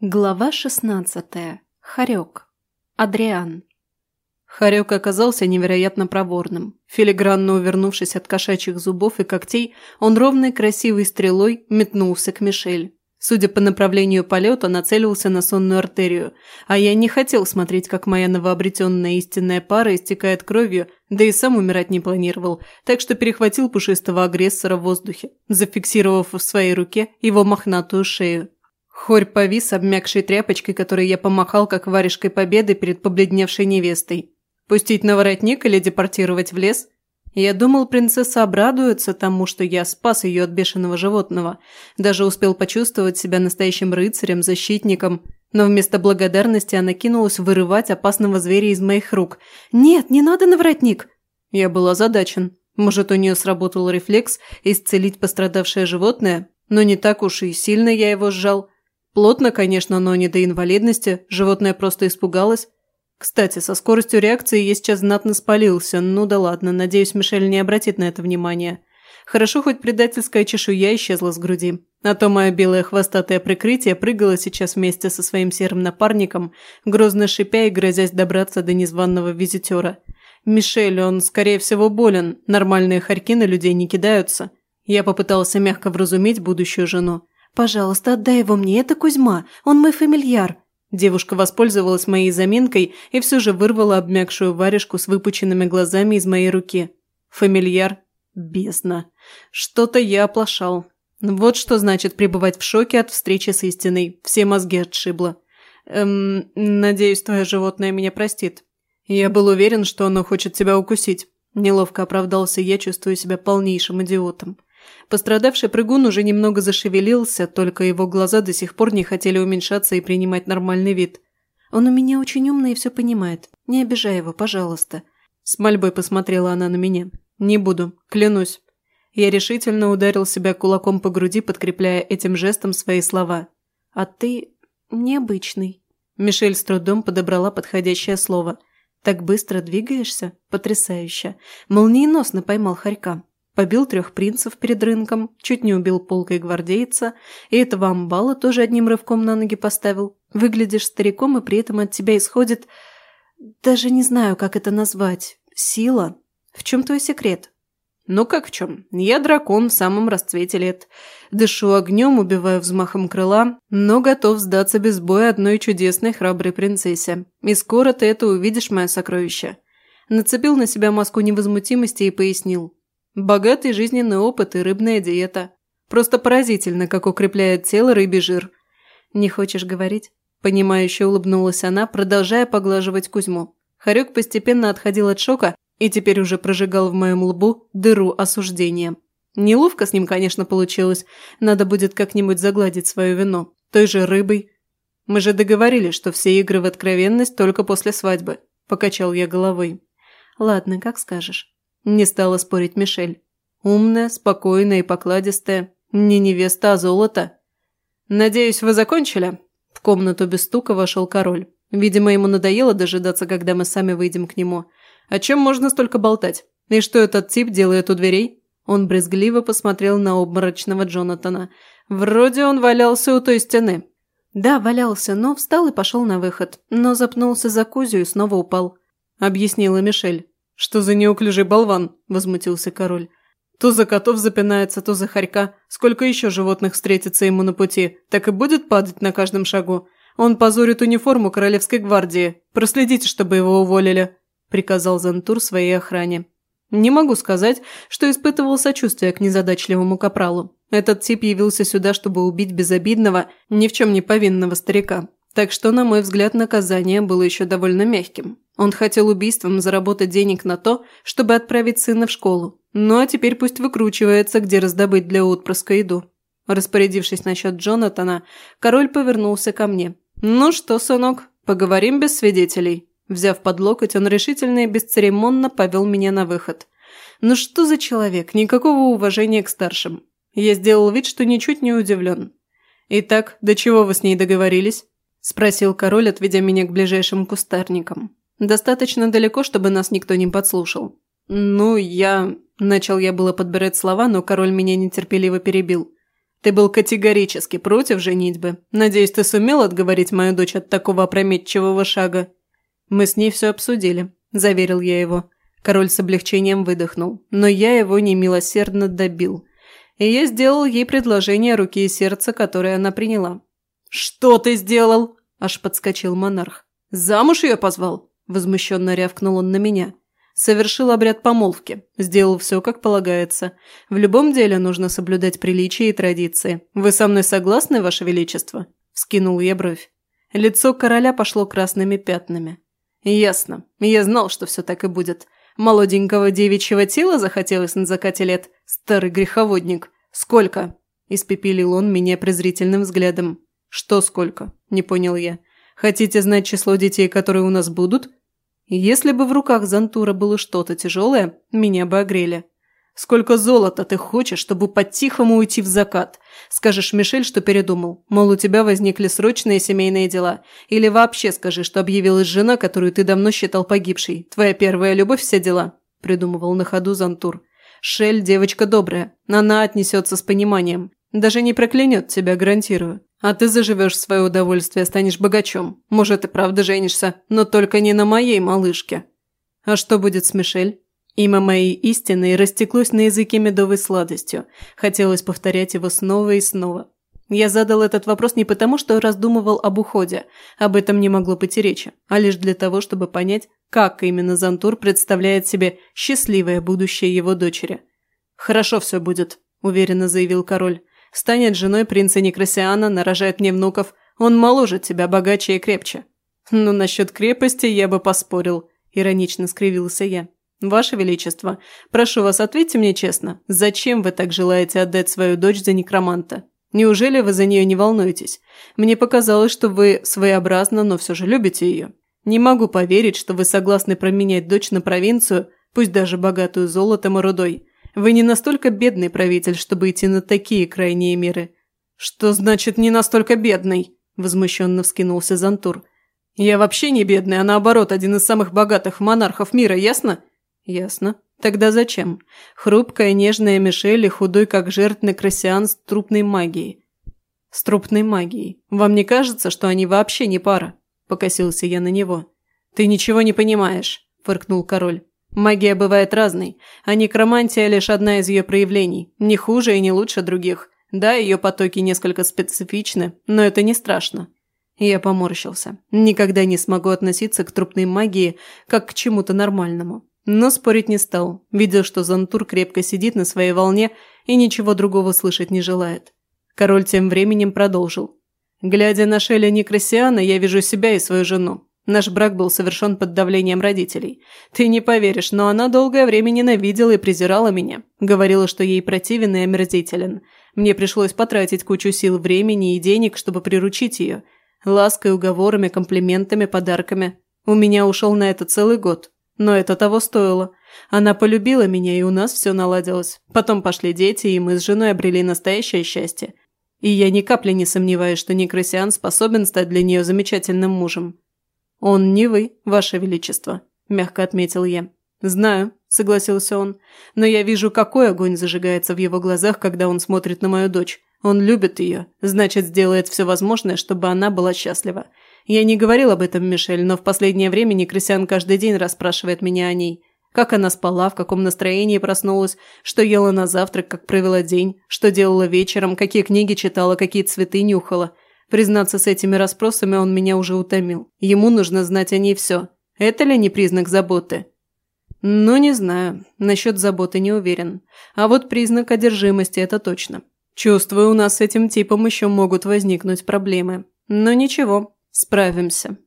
Глава шестнадцатая. Харек. Адриан. Харек оказался невероятно проворным. Филигранно увернувшись от кошачьих зубов и когтей, он ровной красивой стрелой метнулся к Мишель. Судя по направлению полета, нацелился на сонную артерию, а я не хотел смотреть, как моя новообретенная истинная пара истекает кровью, да и сам умирать не планировал, так что перехватил пушистого агрессора в воздухе, зафиксировав в своей руке его мохнатую шею. Хорь повис обмякшей тряпочкой, которой я помахал, как варежкой победы перед побледневшей невестой. Пустить на воротник или депортировать в лес? Я думал, принцесса обрадуется тому, что я спас ее от бешеного животного. Даже успел почувствовать себя настоящим рыцарем, защитником. Но вместо благодарности она кинулась вырывать опасного зверя из моих рук. «Нет, не надо на воротник!» Я был озадачен. Может, у нее сработал рефлекс исцелить пострадавшее животное? Но не так уж и сильно я его сжал. Плотно, конечно, но не до инвалидности, животное просто испугалось. Кстати, со скоростью реакции я сейчас знатно спалился, ну да ладно, надеюсь, Мишель не обратит на это внимания. Хорошо, хоть предательская чешуя исчезла с груди. А то мое белое хвостатое прикрытие прыгало сейчас вместе со своим серым напарником, грозно шипя и грозясь добраться до незваного визитера. Мишель, он, скорее всего, болен, нормальные хорьки на людей не кидаются. Я попытался мягко вразумить будущую жену. «Пожалуйста, отдай его мне, это Кузьма, он мой фамильяр». Девушка воспользовалась моей заминкой и все же вырвала обмякшую варежку с выпученными глазами из моей руки. Фамильяр? Бездна. Что-то я оплошал. Вот что значит пребывать в шоке от встречи с истиной. Все мозги отшибло. Эм, надеюсь, твое животное меня простит. Я был уверен, что оно хочет тебя укусить. Неловко оправдался я, чувствую себя полнейшим идиотом. Пострадавший прыгун уже немного зашевелился, только его глаза до сих пор не хотели уменьшаться и принимать нормальный вид. «Он у меня очень умный и все понимает. Не обижай его, пожалуйста». С мольбой посмотрела она на меня. «Не буду, клянусь». Я решительно ударил себя кулаком по груди, подкрепляя этим жестом свои слова. «А ты необычный». Мишель с трудом подобрала подходящее слово. «Так быстро двигаешься? Потрясающе!» Молниеносно поймал хорька. Побил трех принцев перед рынком, чуть не убил полкой гвардейца, и этого амбала тоже одним рывком на ноги поставил. Выглядишь стариком, и при этом от тебя исходит... Даже не знаю, как это назвать. Сила. В чем твой секрет? Ну как в чем? Я дракон в самом расцвете лет. Дышу огнем, убиваю взмахом крыла, но готов сдаться без боя одной чудесной храброй принцессе. И скоро ты это увидишь, мое сокровище. Нацепил на себя маску невозмутимости и пояснил. Богатый жизненный опыт и рыбная диета. Просто поразительно, как укрепляет тело рыбий жир. Не хочешь говорить? Понимающе улыбнулась она, продолжая поглаживать Кузьму. Харек постепенно отходил от шока и теперь уже прожигал в моем лбу дыру осуждения. Неловко с ним, конечно, получилось. Надо будет как-нибудь загладить свое вино. Той же рыбой. Мы же договорились, что все игры в откровенность только после свадьбы. Покачал я головой. Ладно, как скажешь. Не стала спорить Мишель. Умная, спокойная и покладистая. Не невеста, а золото. «Надеюсь, вы закончили?» В комнату без стука вошел король. Видимо, ему надоело дожидаться, когда мы сами выйдем к нему. О чем можно столько болтать? И что этот тип делает у дверей? Он брезгливо посмотрел на обморочного Джонатана. Вроде он валялся у той стены. Да, валялся, но встал и пошел на выход. Но запнулся за Кузю и снова упал. Объяснила Мишель. «Что за неуклюжий болван?» – возмутился король. «То за котов запинается, то за хорька. Сколько еще животных встретится ему на пути, так и будет падать на каждом шагу. Он позорит униформу Королевской гвардии. Проследите, чтобы его уволили», – приказал Зантур своей охране. Не могу сказать, что испытывал сочувствие к незадачливому капралу. Этот тип явился сюда, чтобы убить безобидного, ни в чем не повинного старика. Так что, на мой взгляд, наказание было еще довольно мягким. Он хотел убийством заработать денег на то, чтобы отправить сына в школу. Ну а теперь пусть выкручивается, где раздобыть для отпрыска еду. Распорядившись насчет Джонатана, король повернулся ко мне. «Ну что, сынок, поговорим без свидетелей». Взяв под локоть, он решительно и бесцеремонно повел меня на выход. «Ну что за человек? Никакого уважения к старшим». Я сделал вид, что ничуть не удивлен. «Итак, до чего вы с ней договорились?» – спросил король, отведя меня к ближайшим кустарникам. Достаточно далеко, чтобы нас никто не подслушал. «Ну, я...» – начал я было подбирать слова, но король меня нетерпеливо перебил. Ты был категорически против женитьбы. Надеюсь, ты сумел отговорить мою дочь от такого опрометчивого шага?» «Мы с ней все обсудили», – заверил я его. Король с облегчением выдохнул, но я его немилосердно добил. И я сделал ей предложение руки и сердца, которое она приняла. «Что ты сделал?» – аж подскочил монарх. «Замуж ее позвал?» – возмущенно рявкнул он на меня. Совершил обряд помолвки, сделал все, как полагается. В любом деле нужно соблюдать приличия и традиции. Вы со мной согласны, Ваше Величество?» – скинул я бровь. Лицо короля пошло красными пятнами. «Ясно. Я знал, что все так и будет. Молоденького девичьего тела захотелось на закате лет? Старый греховодник. Сколько?» – испепелил он меня презрительным взглядом. «Что сколько?» – не понял я. «Хотите знать число детей, которые у нас будут?» Если бы в руках Зантура было что-то тяжелое, меня бы огрели. Сколько золота ты хочешь, чтобы по-тихому уйти в закат? Скажешь Мишель, что передумал. Мол, у тебя возникли срочные семейные дела. Или вообще скажи, что объявилась жена, которую ты давно считал погибшей. Твоя первая любовь – все дела. Придумывал на ходу Зантур. Шель – девочка добрая. Она отнесется с пониманием. Даже не проклянет тебя, гарантирую. А ты заживешь свое удовольствие, станешь богачом. Может, и правда женишься, но только не на моей малышке. А что будет с Мишель? Имя моей истины растеклось на языке медовой сладостью. Хотелось повторять его снова и снова. Я задал этот вопрос не потому, что раздумывал об уходе, об этом не могло быть и речи, а лишь для того, чтобы понять, как именно Зантур представляет себе счастливое будущее его дочери. «Хорошо все будет», – уверенно заявил король. Станет женой принца Некрасиана, нарожает мне внуков. Он моложе тебя, богаче и крепче». «Ну, насчет крепости я бы поспорил», – иронично скривился я. «Ваше Величество, прошу вас, ответьте мне честно, зачем вы так желаете отдать свою дочь за некроманта? Неужели вы за нее не волнуетесь? Мне показалось, что вы своеобразно, но все же любите ее. Не могу поверить, что вы согласны променять дочь на провинцию, пусть даже богатую золотом и рудой. Вы не настолько бедный правитель, чтобы идти на такие крайние меры». «Что значит «не настолько бедный»?» – возмущенно вскинулся Зантур. «Я вообще не бедный, а наоборот, один из самых богатых монархов мира, ясно?» «Ясно. Тогда зачем? Хрупкая, нежная Мишель и худой, как жертвный красиан с трупной магией». «С трупной магией. Вам не кажется, что они вообще не пара?» – покосился я на него. «Ты ничего не понимаешь», – фыркнул король. Магия бывает разной, а некромантия – лишь одна из ее проявлений, не хуже и не лучше других. Да, ее потоки несколько специфичны, но это не страшно. Я поморщился. Никогда не смогу относиться к трупной магии как к чему-то нормальному. Но спорить не стал, видя, что Зантур крепко сидит на своей волне и ничего другого слышать не желает. Король тем временем продолжил. Глядя на Шеля Некрасиана, я вижу себя и свою жену. Наш брак был совершен под давлением родителей. Ты не поверишь, но она долгое время ненавидела и презирала меня. Говорила, что ей противен и омерзителен. Мне пришлось потратить кучу сил, времени и денег, чтобы приручить ее. Лаской, уговорами, комплиментами, подарками. У меня ушел на это целый год. Но это того стоило. Она полюбила меня, и у нас все наладилось. Потом пошли дети, и мы с женой обрели настоящее счастье. И я ни капли не сомневаюсь, что Некрасиан способен стать для нее замечательным мужем. «Он не вы, ваше величество», – мягко отметил я. «Знаю», – согласился он, – «но я вижу, какой огонь зажигается в его глазах, когда он смотрит на мою дочь. Он любит ее, значит, сделает все возможное, чтобы она была счастлива. Я не говорил об этом Мишель, но в последнее время Некрысян каждый день расспрашивает меня о ней. Как она спала, в каком настроении проснулась, что ела на завтрак, как провела день, что делала вечером, какие книги читала, какие цветы нюхала. Признаться, с этими расспросами он меня уже утомил. Ему нужно знать о ней все. Это ли не признак заботы? Ну, не знаю. Насчет заботы не уверен. А вот признак одержимости – это точно. Чувствую, у нас с этим типом еще могут возникнуть проблемы. Но ничего, справимся.